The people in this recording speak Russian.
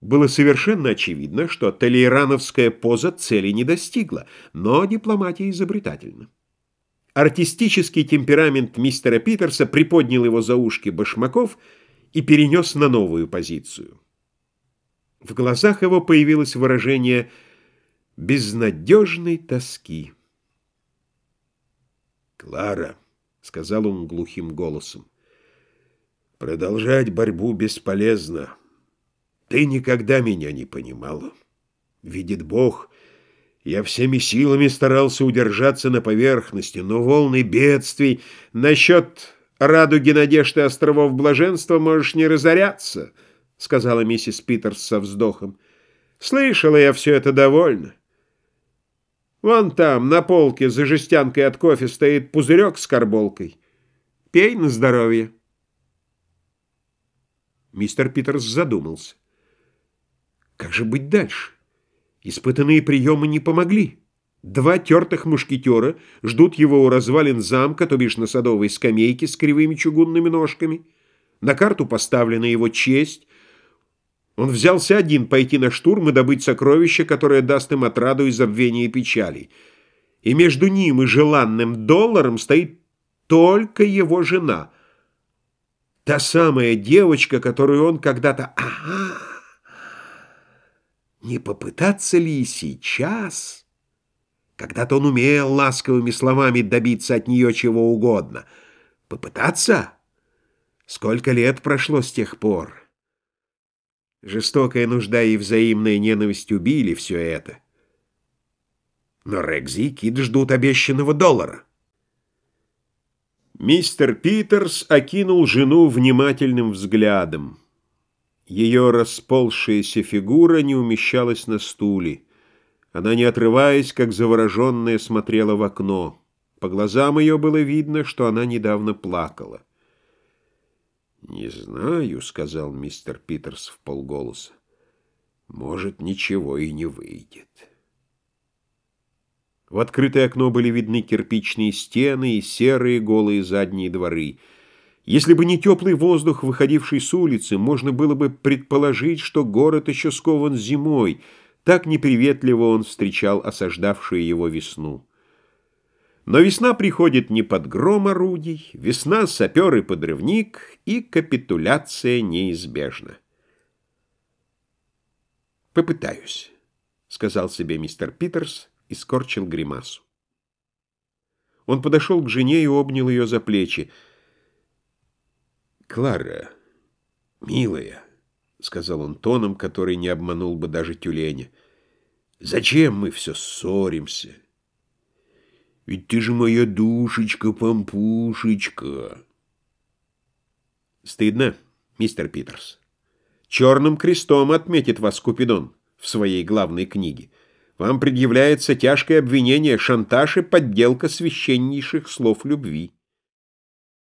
Было совершенно очевидно, что толейрановская поза цели не достигла, но дипломатия изобретательна. Артистический темперамент мистера Питерса приподнял его за ушки башмаков и перенес на новую позицию. В глазах его появилось выражение безнадежной тоски. «Клара», — сказал он глухим голосом, — «продолжать борьбу бесполезно». Ты никогда меня не понимала. Видит Бог, я всеми силами старался удержаться на поверхности, но волны бедствий насчет радуги надежды островов блаженства можешь не разоряться, — сказала миссис Питерс со вздохом. Слышала я все это довольно. Вон там, на полке, за жестянкой от кофе стоит пузырек с карболкой. Пей на здоровье. Мистер Питерс задумался. Же быть дальше? Испытанные приемы не помогли. Два тертых мушкетера ждут его у развалин замка, то бишь на садовой скамейке с кривыми чугунными ножками. На карту поставлена его честь. Он взялся один пойти на штурм и добыть сокровище, которое даст им отраду и забвение печали. И между ним и желанным долларом стоит только его жена. Та самая девочка, которую он когда-то... Ага! Не попытаться ли и сейчас? Когда-то он умел ласковыми словами добиться от нее чего угодно. Попытаться? Сколько лет прошло с тех пор? Жестокая нужда и взаимная ненависть убили все это. Но Рекзи и Кит ждут обещанного доллара. Мистер Питерс окинул жену внимательным взглядом. Ее расползшаяся фигура не умещалась на стуле. Она, не отрываясь, как завороженная, смотрела в окно. По глазам ее было видно, что она недавно плакала. «Не знаю», — сказал мистер Питерс в полголоса. «Может, ничего и не выйдет». В открытое окно были видны кирпичные стены и серые голые задние дворы — если бы не теплый воздух, выходивший с улицы, можно было бы предположить, что город еще скован зимой, так неприветливо он встречал осаждавшую его весну. Но весна приходит не под гром орудий, весна — сапер и подрывник, и капитуляция неизбежна. «Попытаюсь», — сказал себе мистер Питерс и скорчил гримасу. Он подошел к жене и обнял ее за плечи. «Клара, милая», — сказал он тоном, который не обманул бы даже тюленя, — «зачем мы все ссоримся? Ведь ты же моя душечка-пампушечка». «Стыдно, мистер Питерс. Черным крестом отметит вас Купидон в своей главной книге. Вам предъявляется тяжкое обвинение, шантаж и подделка священнейших слов любви».